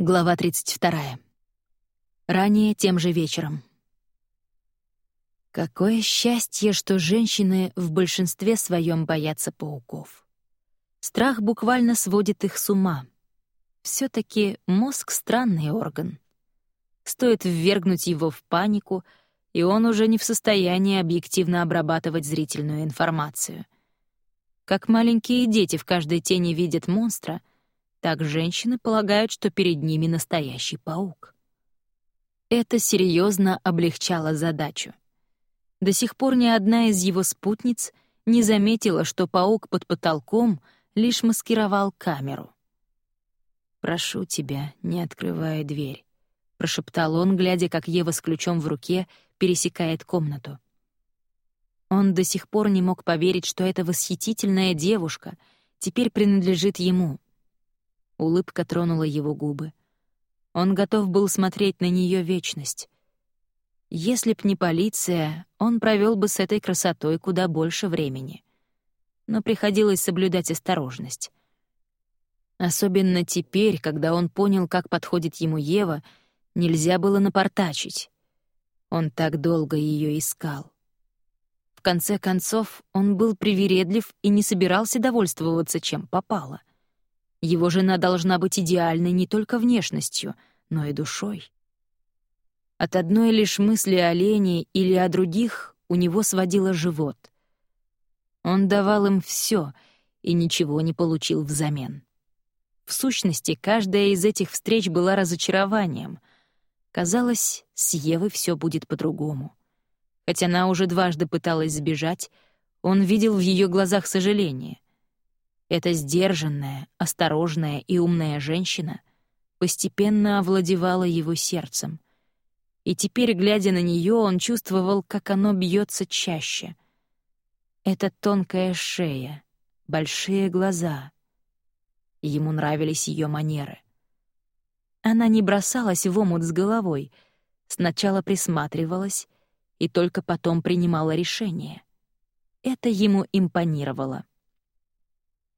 Глава 32. Ранее тем же вечером. Какое счастье, что женщины в большинстве своем боятся пауков. Страх буквально сводит их с ума. все таки мозг — странный орган. Стоит ввергнуть его в панику, и он уже не в состоянии объективно обрабатывать зрительную информацию. Как маленькие дети в каждой тени видят монстра — так женщины полагают, что перед ними настоящий паук. Это серьезно облегчало задачу. До сих пор ни одна из его спутниц не заметила, что паук под потолком лишь маскировал камеру. «Прошу тебя, не открывай дверь», — прошептал он, глядя, как Ева с ключом в руке пересекает комнату. Он до сих пор не мог поверить, что эта восхитительная девушка теперь принадлежит ему — Улыбка тронула его губы. Он готов был смотреть на нее вечность. Если б не полиция, он провел бы с этой красотой куда больше времени. Но приходилось соблюдать осторожность. Особенно теперь, когда он понял, как подходит ему Ева, нельзя было напортачить. Он так долго ее искал. В конце концов, он был привередлив и не собирался довольствоваться, чем попало. Его жена должна быть идеальной не только внешностью, но и душой. От одной лишь мысли о Лене или о других у него сводило живот. Он давал им все и ничего не получил взамен. В сущности, каждая из этих встреч была разочарованием. Казалось, с Евой все будет по-другому. Хотя она уже дважды пыталась сбежать, он видел в ее глазах сожаление — эта сдержанная, осторожная и умная женщина постепенно овладевала его сердцем. И теперь, глядя на нее, он чувствовал, как оно бьется чаще. Это тонкая шея, большие глаза. Ему нравились ее манеры. Она не бросалась в омут с головой, сначала присматривалась и только потом принимала решение. Это ему импонировало.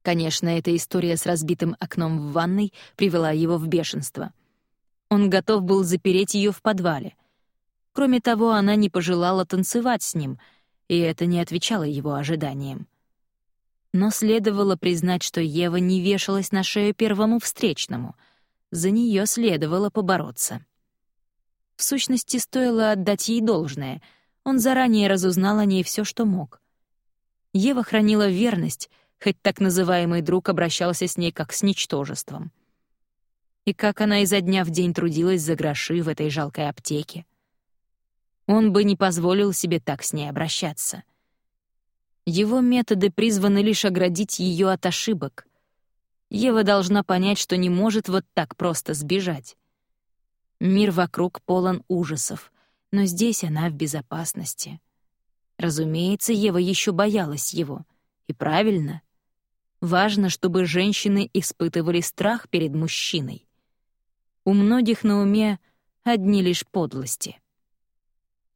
Конечно, эта история с разбитым окном в ванной привела его в бешенство. Он готов был запереть ее в подвале. Кроме того, она не пожелала танцевать с ним, и это не отвечало его ожиданиям. Но следовало признать, что Ева не вешалась на шею первому встречному. За нее следовало побороться. В сущности, стоило отдать ей должное. Он заранее разузнал о ней все, что мог. Ева хранила верность, хоть так называемый друг обращался с ней как с ничтожеством. И как она изо дня в день трудилась за гроши в этой жалкой аптеке. Он бы не позволил себе так с ней обращаться. Его методы призваны лишь оградить ее от ошибок. Ева должна понять, что не может вот так просто сбежать. Мир вокруг полон ужасов, но здесь она в безопасности. Разумеется, Ева еще боялась его. И правильно — Важно, чтобы женщины испытывали страх перед мужчиной. У многих на уме одни лишь подлости.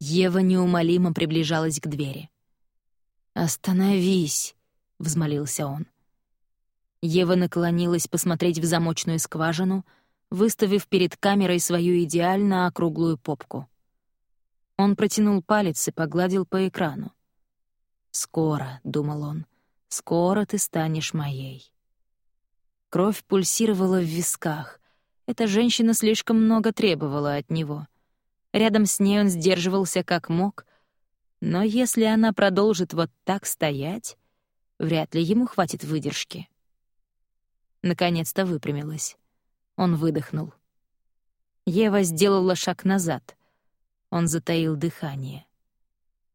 Ева неумолимо приближалась к двери. «Остановись!» — взмолился он. Ева наклонилась посмотреть в замочную скважину, выставив перед камерой свою идеально округлую попку. Он протянул палец и погладил по экрану. «Скоро», — думал он, Скоро ты станешь моей». Кровь пульсировала в висках. Эта женщина слишком много требовала от него. Рядом с ней он сдерживался как мог, но если она продолжит вот так стоять, вряд ли ему хватит выдержки. Наконец-то выпрямилась. Он выдохнул. Ева сделала шаг назад. Он затаил дыхание.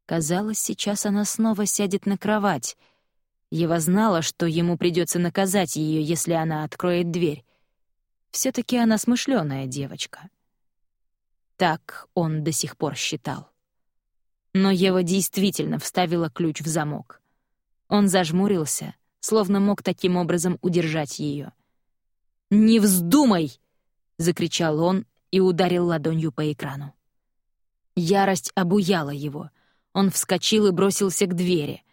Казалось, сейчас она снова сядет на кровать — Ева знала, что ему придется наказать ее, если она откроет дверь. все таки она смышленая девочка. Так он до сих пор считал. Но Ева действительно вставила ключ в замок. Он зажмурился, словно мог таким образом удержать ее. «Не вздумай!» — закричал он и ударил ладонью по экрану. Ярость обуяла его. Он вскочил и бросился к двери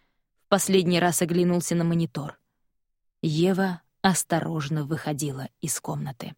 последний раз оглянулся на монитор. Ева осторожно выходила из комнаты.